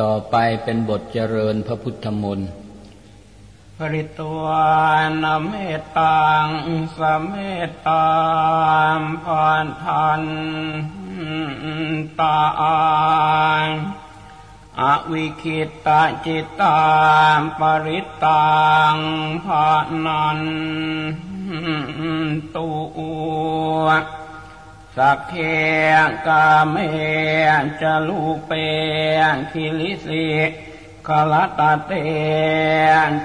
ต่อไปเป็นบทเจริญพระพุทธมนต์ปริตวานเมตตังสเมตตามพานทันตาอวิคิตตจิตตามปริตตังภานันตุ สักเคกาเมจะลูเปคิลิสิกลตาเต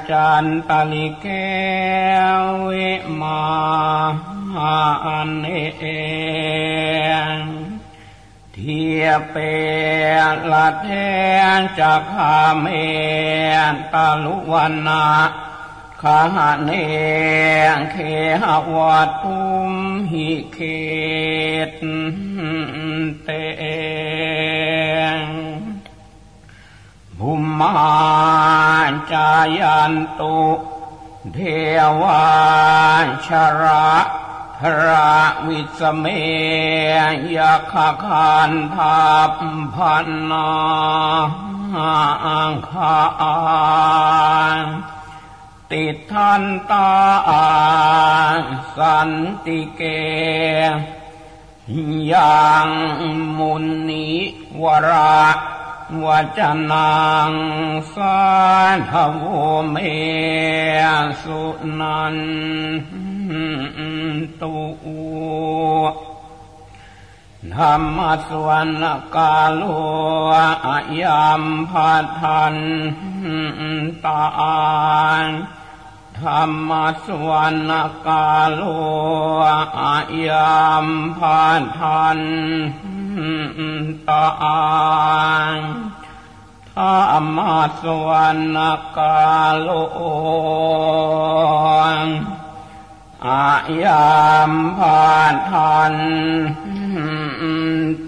จันตลิเกวิมาอันเอเทียเปละเทจักขาเมตาลุวันนาขาหะเนเคหวัดอุ หิเขตเตภุมมาจายันตุเทวาชระพระวิสเมยคาคานทาพันนาอังคา ติทันตาสันติเกยังมุนีวราวจนังสาธโวเมสุนันตุธรรมสวนกาโลอายามพัทันตา ธรรมสวนกาโลอายามพัทันตาธรรมสวนกาโลอายามพัทัน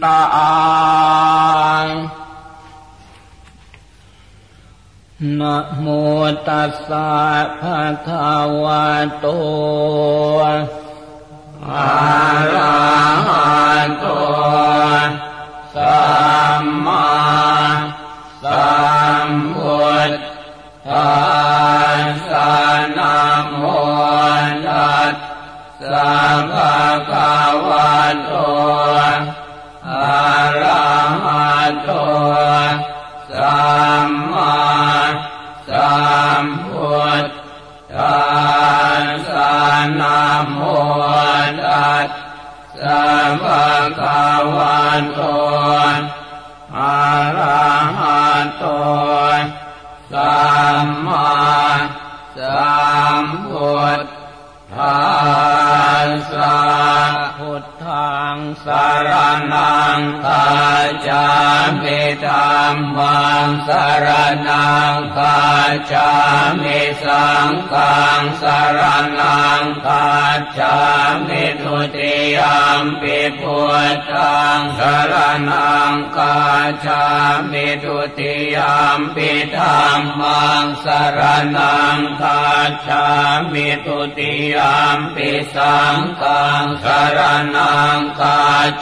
ตา นะโมตัสสะภะคะวะโต อะระหะโต สัมมาสัมพุทธัสสะนะโมตัสสะภะคะ วะโตอะระหะโตสัมมา สารนังคาจามิธรรมังสารนังคาจามิสังฆังสารนังคาจามิทุติยมปิพุทธังสารนังคาจามิทุติยมปิธรรมังสารนังคาจามิทุติยมปิสังฆังสารนังคา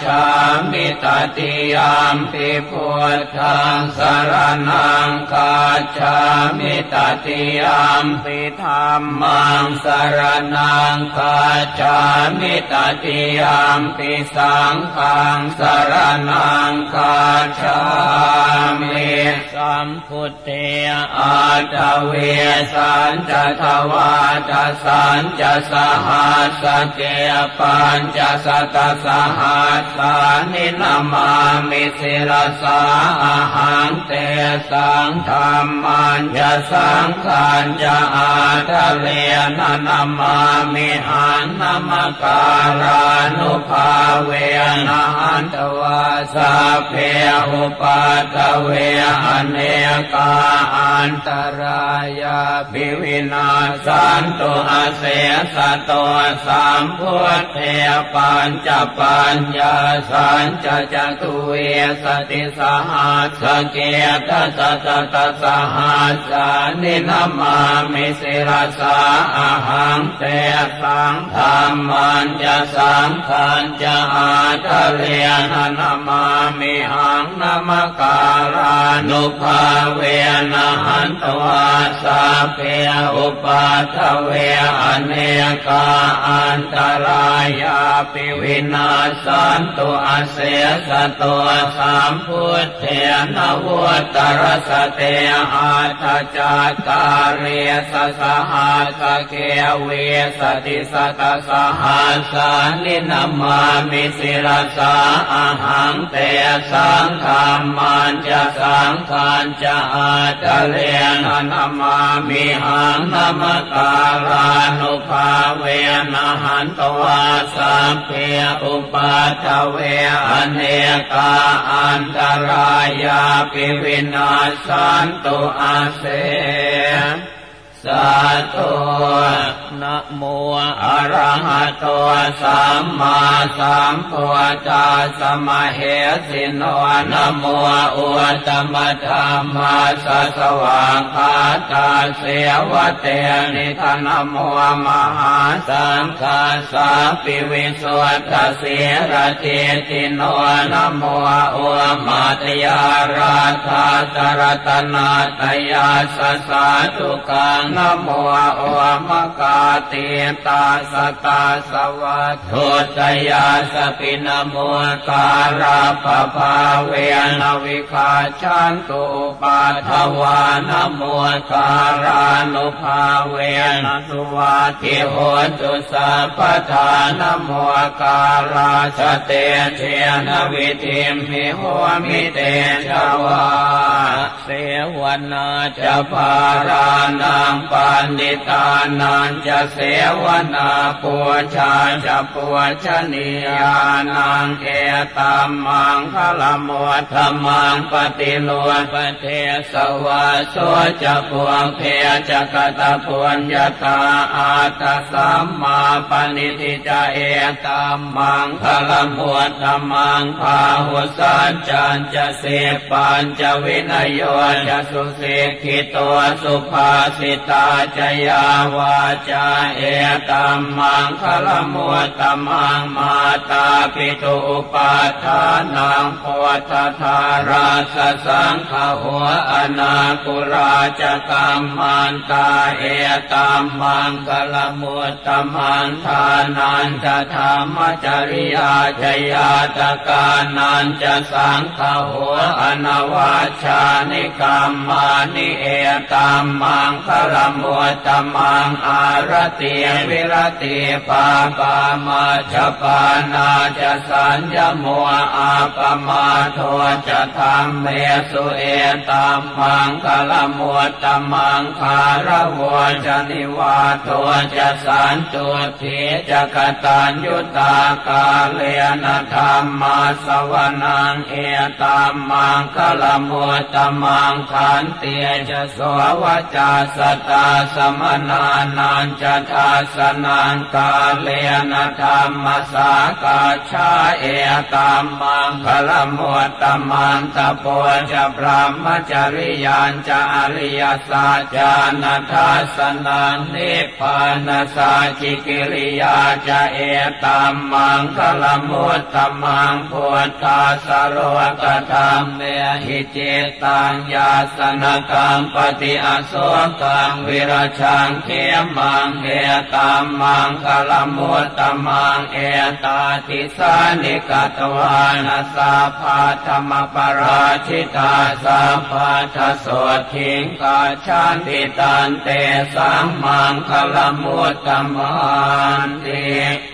จามิตติยามปิพุทธังสารนังคาจามิตติยามปิธรรมังสารนังคาจามิตติยามปิสังฆังสารนังคาจามิสัมพุทเทอาตเวสันจะทวาจะสันจะสหัสเกปัญจะสตสหัสสานินามามิสิรสาอาหังเตสังธรรมันจะสังขารจะอาทะเลนนามามิหันนามการานุภาเวนะหันตวาสะเพอุปัตเวอเนกาอันตรายาภิวินาสันตุอาเสสะโตสัมพุทเทปัญจปัญญญาสัญจจตุเวสติสหัสเกตตตตสหัสานินามามิสิรสาอาหังเตสังธรรมันจะสังขันจะอาทะเลียนามามิหังนามการานุภาเวนะหันตวาสาเปอุปาทเวอเนกาอันตรายา ปิวินาสันตุอาเสสตัวสามพุทเทนวุตรสเตอาทจากาเรสสหัสเกเวสติสตสหัสานินามามิสิรสาอาหังเตสังขามมันจะสังขานจะอาตะเลนนามามิหังนามการานุภาเวนะหันตวาสัมเพอุปาทเวอเนกาอันตรายาปิวินาสันตุอาเสสาธุ นะโมอะระหะโตสัมมาสัมพุทธัสสะมะเหสิโนนะโมอุตมะธรรมาสสวะคาตาเสวะเตนิทานะโมมหาสังฆาสาปิวิสุทธเสรเทติโนนะโมอุมาตยาราธาตรตนาตยาสสาตุกังนะโมโอมกาตตาสตาสวัตถุตยาสปินโมการาปภาเวนวิคาชันตุปาทวานโมการานุภาเวนสุวัติโหตุสัพทานโมการาสเตเทนวิธิมหิโหมิเตชวาเสวนาจะภารานังปันดิตานันจะเสวนาปัวชาจะปัวชนียานังเอตัมมังคลมวธรรมังปฏิโลปเทสวะโสจะปวงเพจะกตะพวนยตาอาตสัมมาปณิทิจเอตัมมังคลมวธรรมังพาหุสัจจันจะเสปัญจะวินโยจะสุเสกิตัวสุภาสิตาจยาวาจาเอตัมมังคลมุตตมังมาตาปิตุปาทานังโพธทาราสสังขหัวอนาคุราจกรรมันตาเอตัมมังคลมุตตมังทานันจะธรรมจริยาจยาตกานันจะสังขหัวอนาวาชานิกรรมานิเอตัมมังคลมุตตมังอารติวิรติปาปามาจปานาจะสัญญมัวอาปมาโทจะธรรมเมสุเอตัมมังคลมุตตมังคารวจะนิวาโทจะสันตุทีจะกตัญยุตากาเลนธรรมมาสวนังเอตัมมังคลมุตตมังขันเตียจะสววจาสตาสมนานันจะทาสนังกาเลนธรรมสากาชาเอตัมมังคลมุตมังตะโพจะพระมจริยานจะอริยสัจจานัทาสนังนิพพานสาจิกิริยาจะเอตัมมังคลมุตมังพุทธาสโลกธรรมเมหิเจตังยาสนกังปฏิอโศกังวิราชังเขมังงเอตามมังคลมุตตมังเอตาติสานิกตวานัสาพาธรรมปราชิตาสาพาทสวทิงกาชันติตันเตสังมังคลมุตตมันติ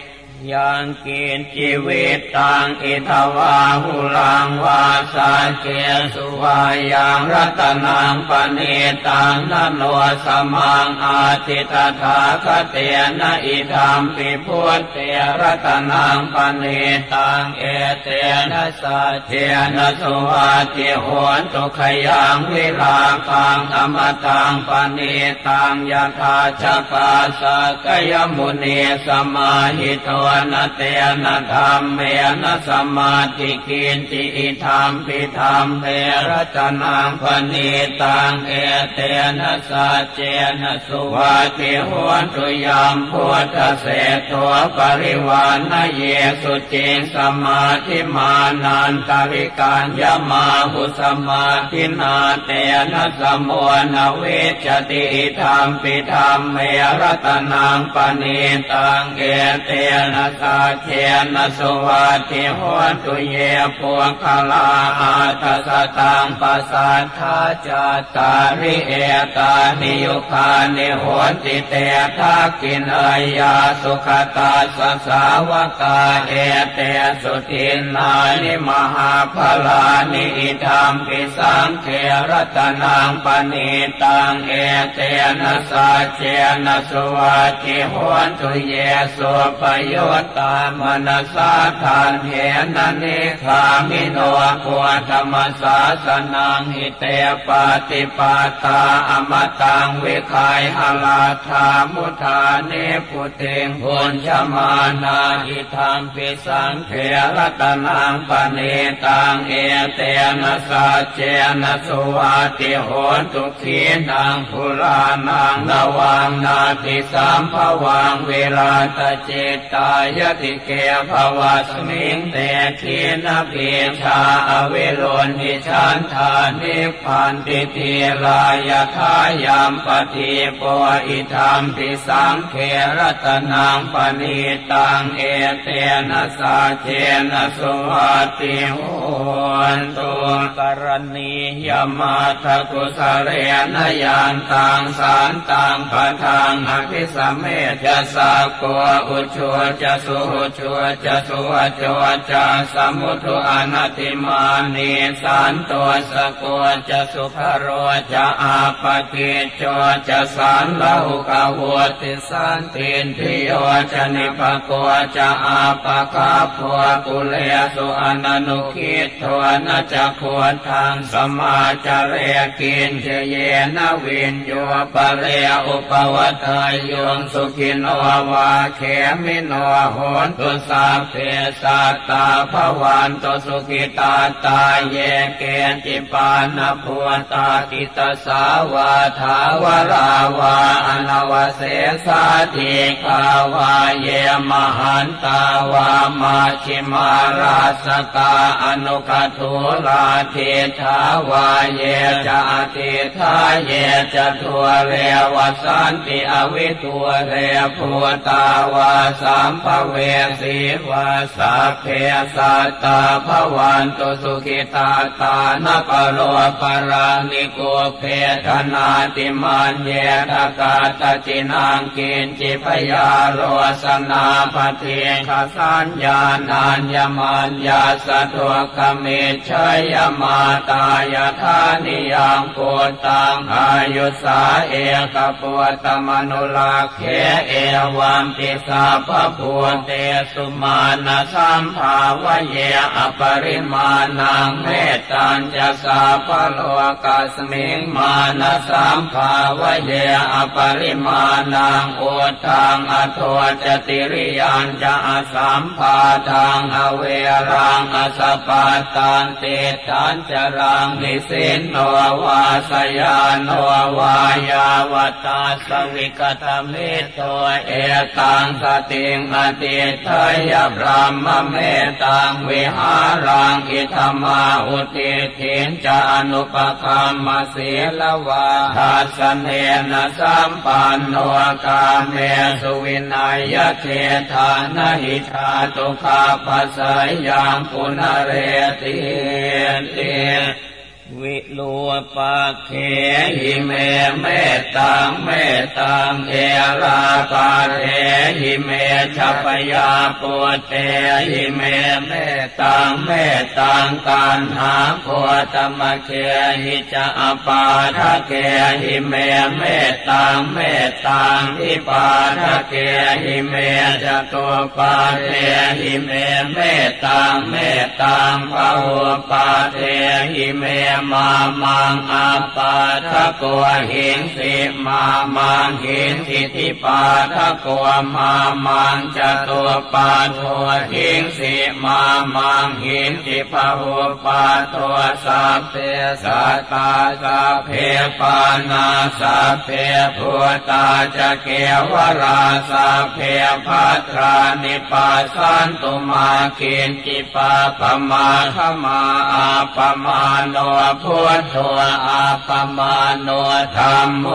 ยังกินชีวิตตังอิทวาหุลังวาสาเกสุวายังรัตนังปณิตังนโนสมังอาทิตถาคเตนะอิธรรมปิพุทเตรัตนังปณิตังเอเตนะสัจเจนะสุวาติโหนตุขยังวิลาคังอมตังปณิตังยถาชกาสกยมุนีสมาหิโตนเตนะธรรมเมนะสมาธิกินจิอิธรรมปิธรรมเมรจนังพณีตังเอเตนะสัจเจนะสุวัติหวนตุยามพุทธเสตัวปริวานเยสุจิสมาธิมานันตริการยมาหุสมาธินาเตนะสมุนเวจติธรรมปิธรรมเมรตนังปณีตังเอเตนะสาเชนสุวัติหนตุเยปวงคลาอาทัสตังปัสสัทธาจตาริเอตานิยุคานิหนติเตทักกินอายาสุขตาสสาวกาเอเตสุทินนานิมหาภลานิอิธรรมปิสังเขรตนังปณิตังเอเตนะสาเจนะสุวัติหนตุเยสุปโยตามนัสสาทานเหนะนิขามิโนปัวธรรมสาสนังหิเตปาติปาตาอมตังวิคายหลาธามุทาเนิพุเทงพุญชมานาอิธรรมปิสังเขรตนังปณิตังเอเตนะสาเจนะสุวัติโหตุขีนังภุรานังนวังนาติสัมภวังเวลาตเจตาายติเกภวะสมิงเตขีนเพียชาอเวโรนิชันธานิพันติทีลายทายามปฏิปอิธรรมปิสังเขรตนังปณิตังเอเตนะสาเจนะสุวัติโหนตุกรณียมาทกุสเรนยานตังสารตังปะทังอภิสเมจสาโกอุชัวจะสุชัวจะสุวจัวจะสมุทุอนัติมานีสานตัวสโกจะสุภโรจะอาปกิจวจะสารลาหุกาวติสันตินทิโยจะนิปโกจะอาปกาพัวกุเลสุอนันุคิตทวนจะควรทางสมาจเรกินเจเยนวินโยปะเรอุปวัตายยงสุขินวาวาเขมินวโหนตุสาเพสัตตาภวันตุสุขิตาตาเยเกณจิปานภูตากิตสาวาทาวราวาอนวเสสาธิกาวาเยมหันตาวามาชิมาราสกาอนุกทุลาเทธาวาเยจะเทธาเยจะทัวเรวสันติอวิทัวเรภูตาวาสามภเวสีวาสัพเพสัตตาภวันตุสุขิตาตานปโลปรานิโกเพทนาติมันเยทกาตจินังกินจิพยาโรสนาปเทขสัญญาณัญญมันยาสะตัวกเมชยมาตายธานิยังปุตตังอายุสาเอกปุตมนุลาเขเอวัมปิสาภพเตสุมาณสัมภาวเยอปริมาณังเมตตัญจะสาภโลกัสมิงมาณสัมภาวเยอปริมาณังอุทังอโทจติริยันจะอสัมภาทังอเวรังอสปาตันเตตันจรังนิสินโนวาสยานโนวายาวตาสวิกตมิโตเอตังสติงอติทยพรามเมตังวิหารังอิธรรมาอุติถินจานุปคามเสีลวาทัสเนนะสัมปันโนกาเมสุวินัยเทธานหิชาตุคาปัสสยังปุณเรติเต วิลูปะเขหิเมเมตังเมตังเอราปาเทหิเมชัพยาปุเตหิเมเมตังเมตังกันหาโคตมะเคหิจะอปาทะเกหิเมเมตังเมตังอิปาทะเกหิเมจะตุปปะเทหิเมเมตตังเมตตัง พะหุปปะเทหิเมมามังอะปาทะโกหิงสิมามังหิงสิทิปาทะโกมามัง จะตุปปะโทหิงสิมามังหิงสิ พะหุปปะโทสัพเพสัตตาสัพเพปานาสัพเพพุตาจะเกวราสัพเพพัทรานิปัสสันตุมาเกณจิปาปมาขมาอาปมาโนพุทโธอาปมาโนธรรมโม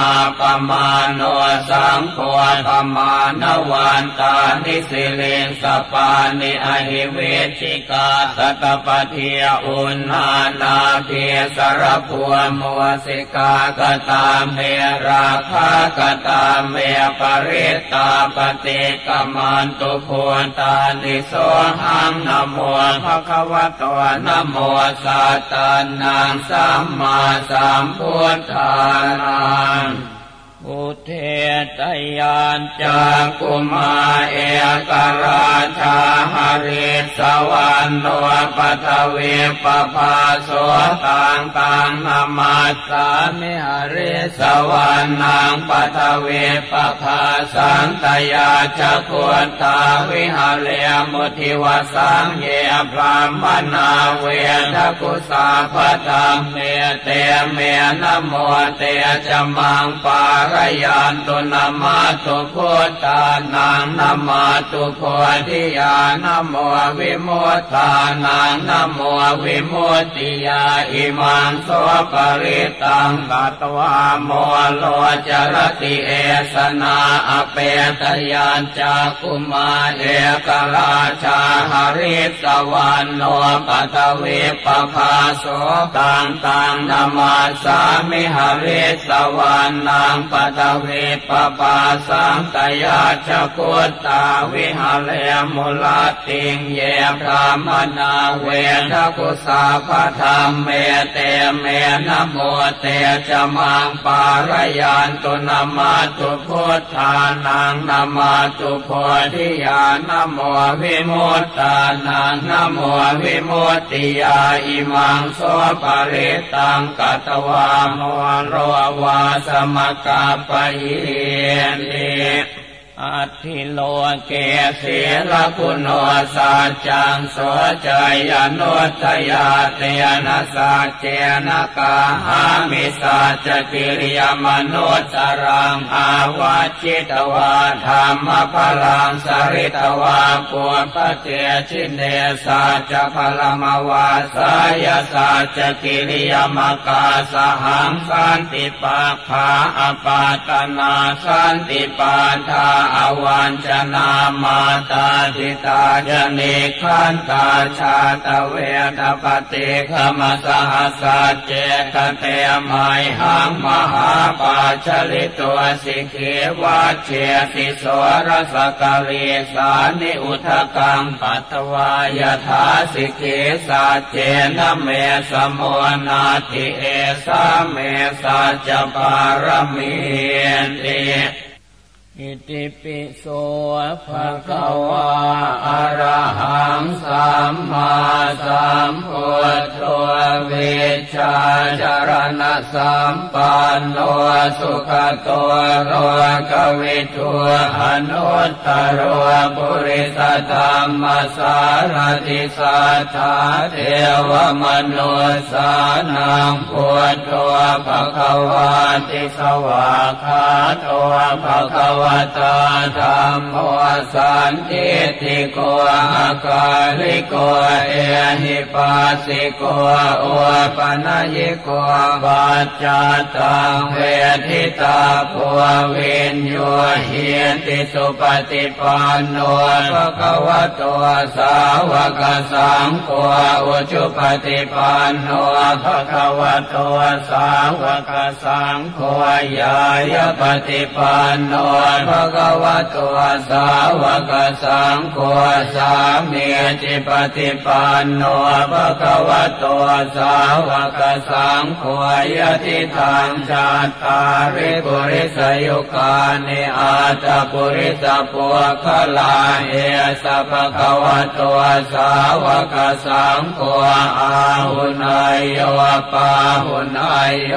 อาปมาโนสังโฆปมาณวันตานิสิเลสปานิอหิเวชิกาสตปเทียอุณนานาเพียสรพัวมัวสิกากตาเมราคากตาเมปริตาปฏิกมันตุโพตานิโสหังนโมภะคะวะโตนโมสัตตานงสัมมาสัมพุทธานัง อุเทตยานจากกุมาเอกราชาหริสวรรโนปัทเวปภาโสตังตังนามาสามิหริสวรรนังปัทเวปภาสังตยาจักวตาวิหารเลมุทิวสังเยพรามนาเวทกุสาพตังเมเตเมนโมเตจมังปารยันตุนามาตุพุทธานังนามาตุโพธิญาณโมวิโมุตานังนโมวิโมติยาอิมังโสปริตังกัตวาโมโลจรติเอสนาอเปตยานจากุมาเอกราชาหริสวรรณโนปัทเวปภาโสตังตังนามาสามิหริสวรรณังปทเวปปาสังตยาชกุตตาวิหารเลมุลติงเยพรามนาเวทกุสาพธรรมเมเตเมนโมเตจมังปารยานตุนามาตุพุทธานังนามาตุโพธิญาณโมวิมุตตานังนโมวิมุตติยาอิมังโสปริตังกัตวาโมโรวาสมกาปยิติ อัติโลเกเสลคุณโนสัจจังโสจยโนทยาเตนะสัจเจนะกาหามิสัจกิริยมนุสรังอาวาจิตวาธรรมพลังสริตวาปุปเจชินเนสัจพลมวาสายสัจกิริยมกาสหังสันติปาภาอปาตนาสันติปาทาอวันจนามาตาทิตาจเนขันตาชาตเวทปฏิขมสหัสเจตเตมัยหังมหาปาชลิตัวสิเขวัเชสิสวรสกเลสานิอุทกังปัตวายถาสิเขสัจเจนเมสมุนาติเอสาเมสัจปารมีติ อิติปิโสภะคะวะอะระหังสัมมาสัมพุทโธเวชาจารณะสัมปันโนสุขโตโรกวิทูอนุตตรบุริสธรรมสารติสัทธาเทวมนุสานังพุทโธภะคะวะติสวาคาโตภะคะวะตาธรรมโมสันติติโกอาคาลิโกเอหิปัสสิโกโอปนัยิโกปัจจตังเวทิตาภูเวนโยเหียติสุปฏิปันโนภะคะวะโตสาวกสังโฆอุจุปฏิปันโนภะคะวะโตสาวกสังโฆยายปฏิปันโนภะคะวะโตสาวกสังโฆสามีจิปฏิปันโนภะคะวะโตสาวกสังโฆยติทางชาตาริปุริสยุกานิอาตปุริสปุคลาเอสะภะคะวะโตสาวกสังโฆอาหุนายโยปาหุนายโย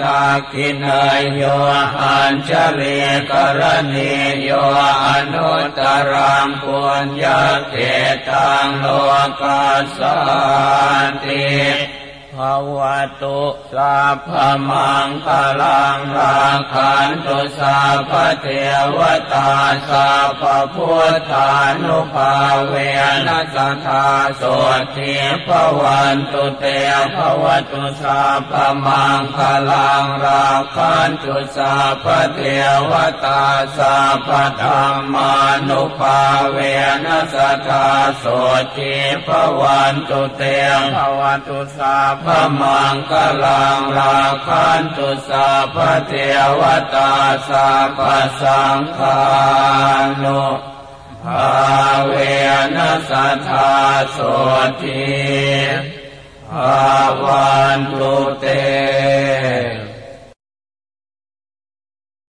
ทาคินายโยอัญชลีกระนิโยอนุตรังปุญญาเกตังโลกาสันติ ภาวตุสัพพมังคลังราคันตุสัพเทวตาสัพพพุทธานุภาเวนัสธาโสทิภวันตุเตภวตุสัพมังคลังราคันตุสัพเทวตาสัพธรรมานุภาเวนัสธาโสทิภวันตุเตภวตุสัพพมังคลังราคันตุสัพพเทวตาสัพพสังฆานุภาเวนัสธาโสทิภาวันตุเต